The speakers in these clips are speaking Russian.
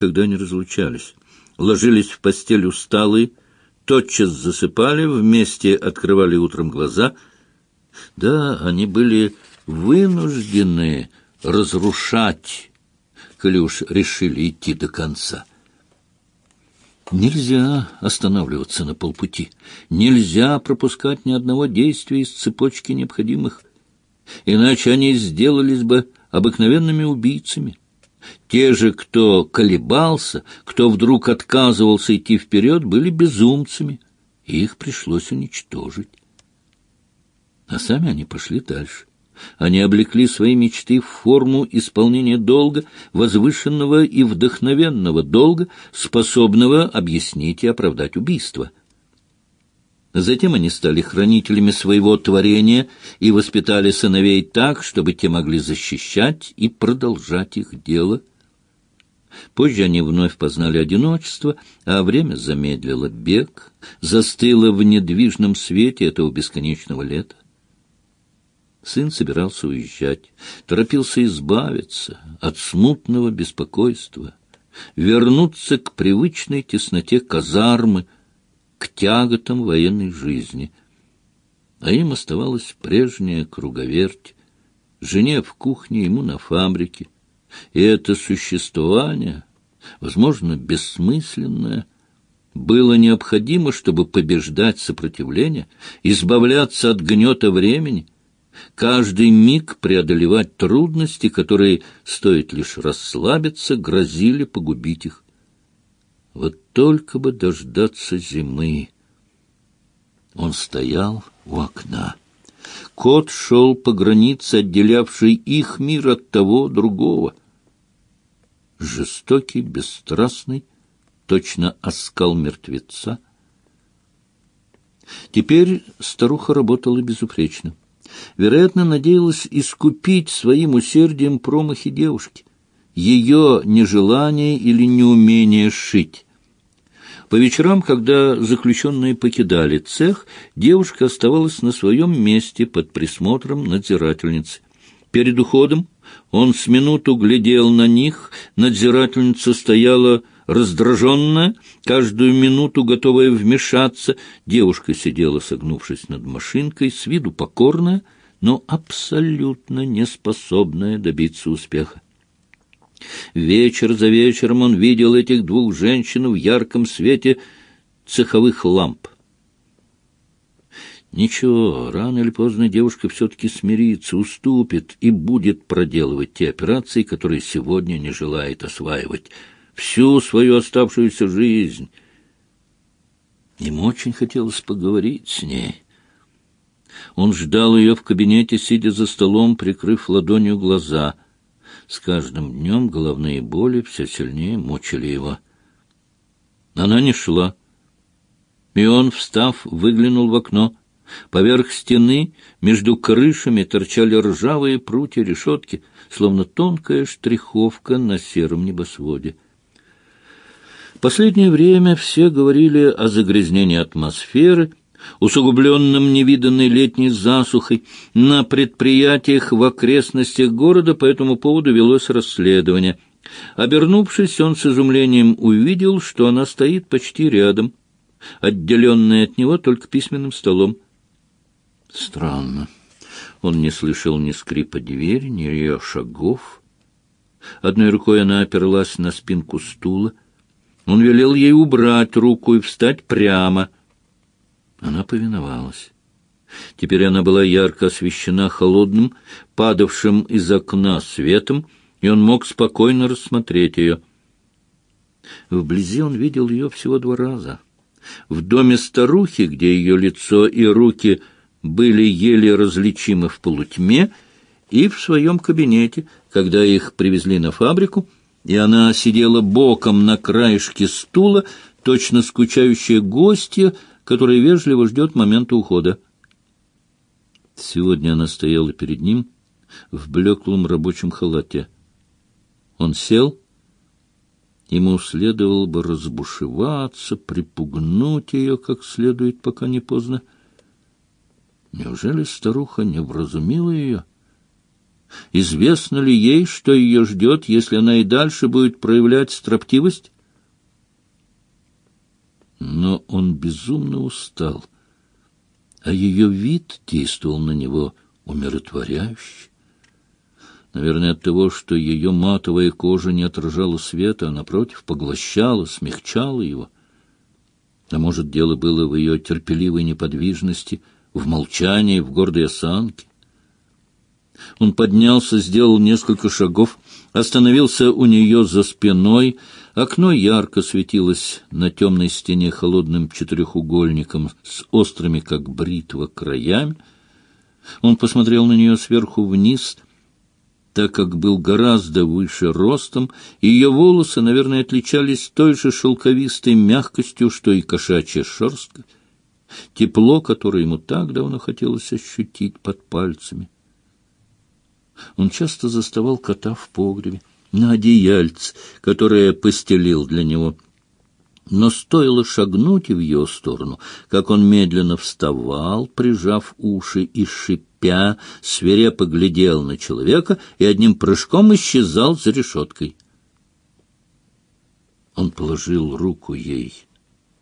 когда они разлучались. Ложились в постель усталые, тотчас засыпали, вместе открывали утром глаза. Да, они были вынуждены разрушать, коли уж решили идти до конца. Нельзя останавливаться на полпути. Нельзя пропускать ни одного действия из цепочки необходимых. Иначе они сделались бы обыкновенными убийцами. Те же, кто колебался, кто вдруг отказывался идти вперед, были безумцами, их пришлось уничтожить. А сами они пошли дальше. Они облекли свои мечты в форму исполнения долга, возвышенного и вдохновенного долга, способного объяснить и оправдать убийство. Затем они стали хранителями своего творения и воспитали сыновей так, чтобы те могли защищать и продолжать их дело. Позже они вновь познали одиночество, а время замедлило бег, застыло в недвижном свете этого бесконечного лета. Сын собирался уезжать, торопился избавиться от смутного беспокойства, вернуться к привычной тесноте казармы, к тяготам военной жизни. А им оставалась прежняя круговерть, жене в кухне, ему на фабрике. И это существование, возможно, бессмысленное, было необходимо, чтобы побеждать сопротивление, избавляться от гнета времени — каждый миг преодолевать трудности, которые, стоит лишь расслабиться, грозили погубить их. Вот только бы дождаться зимы. Он стоял у окна. Кот шел по границе, отделявшей их мир от того другого. Жестокий, бесстрастный, точно оскал мертвеца. Теперь старуха работала безупречно вероятно, надеялась искупить своим усердием промахи девушки, ее нежелание или неумение шить. По вечерам, когда заключенные покидали цех, девушка оставалась на своем месте под присмотром надзирательницы. Перед уходом он с минуту глядел на них, надзирательница стояла раздраженная, каждую минуту готовая вмешаться. Девушка сидела, согнувшись над машинкой, с виду покорная, но абсолютно неспособная добиться успеха. Вечер за вечером он видел этих двух женщин в ярком свете цеховых ламп. Ничего, рано или поздно девушка все-таки смирится, уступит и будет проделывать те операции, которые сегодня не желает осваивать всю свою оставшуюся жизнь. Ему очень хотелось поговорить с ней. Он ждал ее в кабинете, сидя за столом, прикрыв ладонью глаза. С каждым днем головные боли все сильнее мучили его. Она не шла. И он, встав, выглянул в окно. Поверх стены между крышами торчали ржавые прутья решетки, словно тонкая штриховка на сером небосводе. Последнее время все говорили о загрязнении атмосферы, усугубленном невиданной летней засухой. На предприятиях в окрестностях города по этому поводу велось расследование. Обернувшись, он с изумлением увидел, что она стоит почти рядом, отделенная от него только письменным столом. Странно. Он не слышал ни скрипа двери, ни ее шагов. Одной рукой она оперлась на спинку стула, он велел ей убрать руку и встать прямо. Она повиновалась. Теперь она была ярко освещена холодным, падавшим из окна светом, и он мог спокойно рассмотреть ее. Вблизи он видел ее всего два раза. В доме старухи, где ее лицо и руки были еле различимы в полутьме, и в своем кабинете, когда их привезли на фабрику — и она сидела боком на краешке стула, точно скучающая гостья, которая вежливо ждет момента ухода. Сегодня она стояла перед ним в блеклом рабочем халате. Он сел. Ему следовало бы разбушеваться, припугнуть ее как следует, пока не поздно. Неужели старуха не вразумила ее? Известно ли ей, что ее ждет, если она и дальше будет проявлять строптивость? Но он безумно устал, а ее вид действовал на него умиротворяюще. Наверное, от того, что ее матовая кожа не отражала света, а, напротив, поглощала, смягчала его. А может, дело было в ее терпеливой неподвижности, в молчании, в гордой осанке. Он поднялся, сделал несколько шагов, остановился у нее за спиной. Окно ярко светилось на темной стене холодным четырехугольником с острыми, как бритва, краями. Он посмотрел на нее сверху вниз — так как был гораздо выше ростом, и ее волосы, наверное, отличались той же шелковистой мягкостью, что и кошачья шерстка, тепло, которое ему так давно хотелось ощутить под пальцами. Он часто заставал кота в погребе, на одеяльце, которое постелил для него — но стоило шагнуть в ее сторону, как он медленно вставал, прижав уши и шипя, свирепо глядел на человека и одним прыжком исчезал за решеткой. Он положил руку ей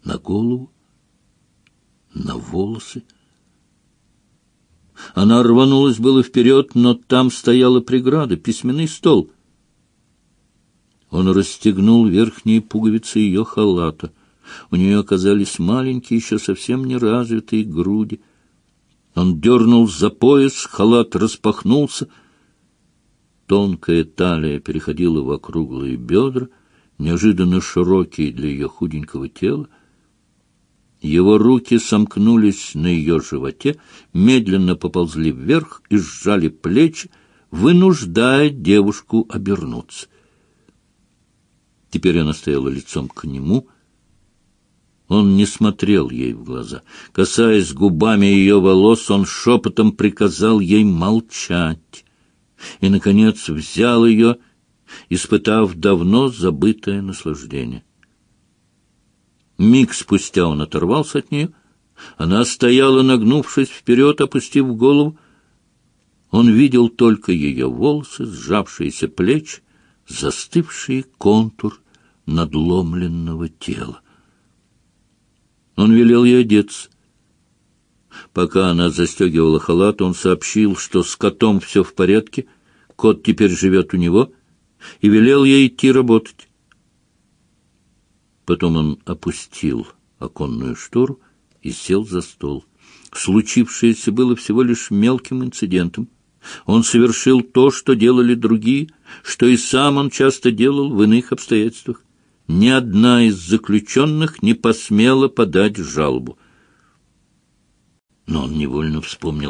на голову, на волосы. Она рванулась было вперед, но там стояла преграда, письменный стол — он расстегнул верхние пуговицы ее халата. У нее оказались маленькие, еще совсем неразвитые груди. Он дернул за пояс, халат распахнулся. Тонкая талия переходила в округлые бедра, неожиданно широкие для ее худенького тела. Его руки сомкнулись на ее животе, медленно поползли вверх и сжали плечи, вынуждая девушку обернуться. Теперь она стояла лицом к нему. Он не смотрел ей в глаза. Касаясь губами ее волос, он шепотом приказал ей молчать. И, наконец, взял ее, испытав давно забытое наслаждение. Миг спустя он оторвался от нее. Она стояла, нагнувшись вперед, опустив голову. Он видел только ее волосы, сжавшиеся плечи, застывший контур надломленного тела. Он велел ей одеться. Пока она застегивала халат, он сообщил, что с котом все в порядке, кот теперь живет у него, и велел ей идти работать. Потом он опустил оконную штору и сел за стол. Случившееся было всего лишь мелким инцидентом. Он совершил то, что делали другие, что и сам он часто делал в иных обстоятельствах. Ни одна из заключенных не посмела подать жалобу. Но он невольно вспомнил